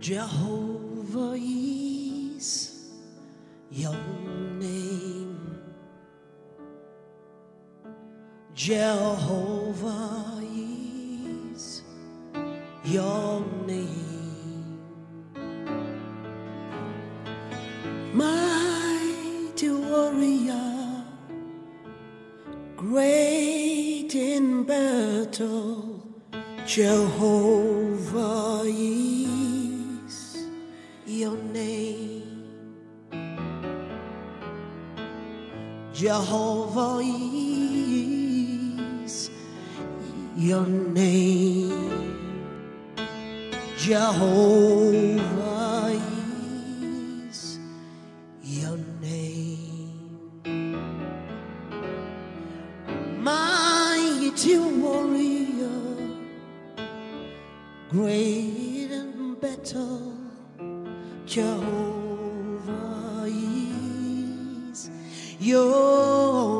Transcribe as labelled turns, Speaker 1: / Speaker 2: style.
Speaker 1: Jehovah is your name. Jehovah is your name. Mighty warrior, great in battle, Jehovah is your name. Jehovah is your name. Jehovah is your name. Mighty warrior, great in battle, Jehovah is your